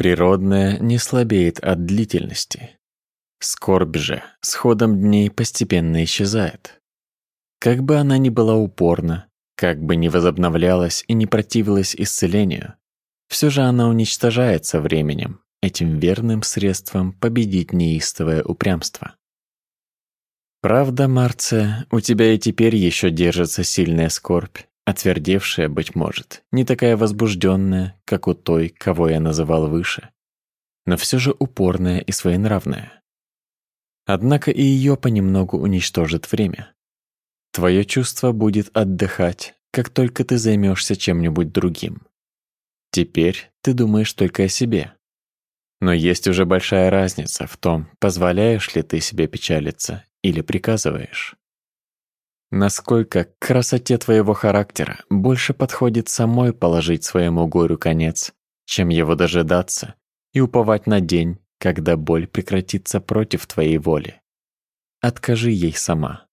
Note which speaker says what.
Speaker 1: Природное не слабеет от длительности. Скорбь же с ходом дней постепенно исчезает. Как бы она ни была упорна, как бы ни возобновлялась и не противилась исцелению, все же она уничтожается временем, этим верным средством победить неистовое упрямство. Правда, Марция, у тебя и теперь еще держится сильная скорбь, отвердевшая, быть может, не такая возбужденная, как у той, кого я называл выше, но все же упорная и своенравная. Однако и ее понемногу уничтожит время. Твое чувство будет отдыхать, как только ты займешься чем-нибудь другим. Теперь ты думаешь только о себе. Но есть уже большая разница в том, позволяешь ли ты себе печалиться или приказываешь. Насколько к красоте твоего характера больше подходит самой положить своему горю конец, чем его дожидаться и уповать на день, когда боль прекратится против твоей воли. Откажи ей сама.